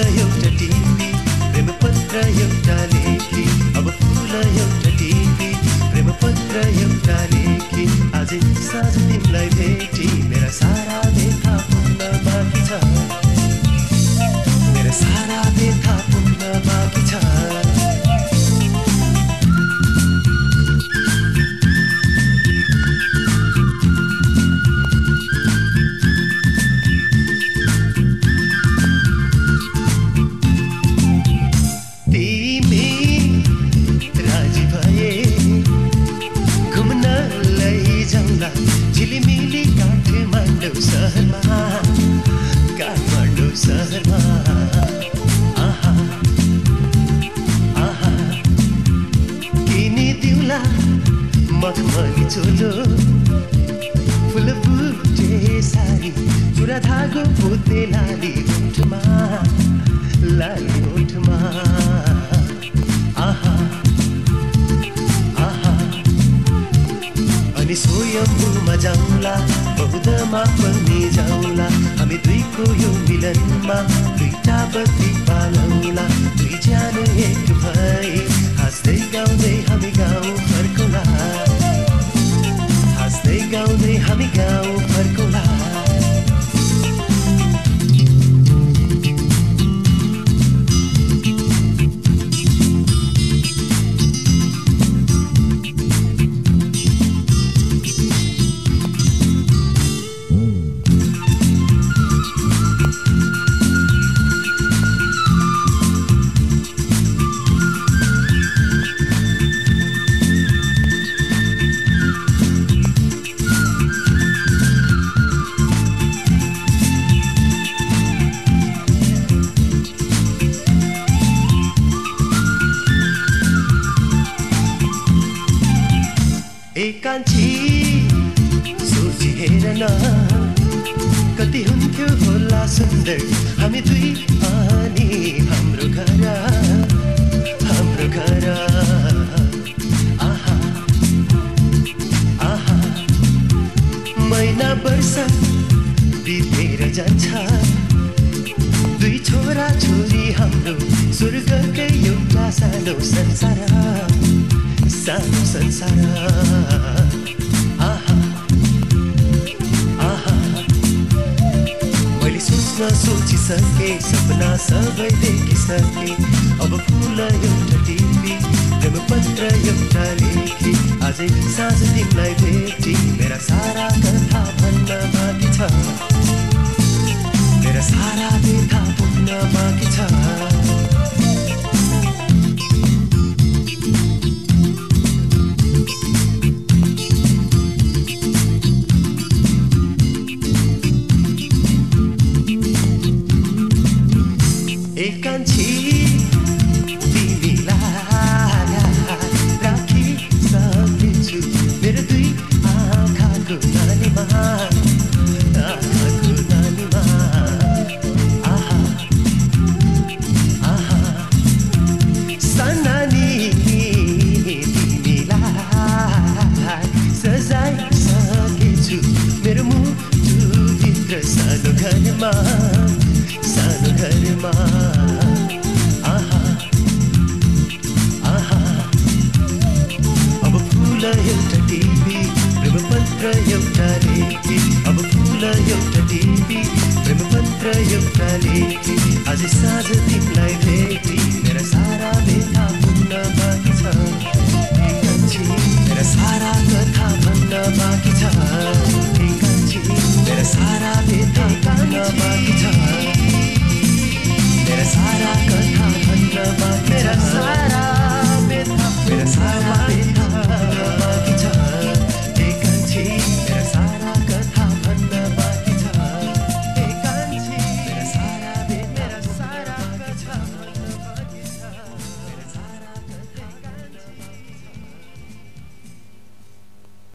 एउटा टिभी प्रेम पत्र एउटा सहरमा आहा आहा। किनिदिउँला मखमली चोलो। फुल बुटे साडी चुरा धागो पोते लाली ओठमा लाली ओठमा आहा आहा। अनि स्वयम्भूमा जाउँला बौद्धमा पनि जाउँला। हामी दुईको यो मिलनमा दुईटा बत्ती पालौँला। दुई ज्यान एक भए हाँस्दै गाउँदै हामी गाउँ घरको हाँस्दै गाउँदै हामी गाउँ मान्छे सोचेर न कति हुन्थ्यो होला सुन्दर। हामी दुई पानी हाम्रो घर हाम्रो घर। आहा आहा। महिना वर्ष बितेर जान्छ। दुई छोरा छोरी हाम्रो स्वर्गकै एउटा सानो संसार। सानो संसार। सपना सोचिसके सपना सबै देखिसके। अब फुल एउटा टिपी प्रेम पत्र एउटा लेखी। आजै साँझ तिमीलाई भेटी मेरा सारा कथा ప్రేమ ఆహా ఆహా అవ పూల एउटा टिभी प्रेम पत्र एउटा रेटी अब फुल एउटा टिभी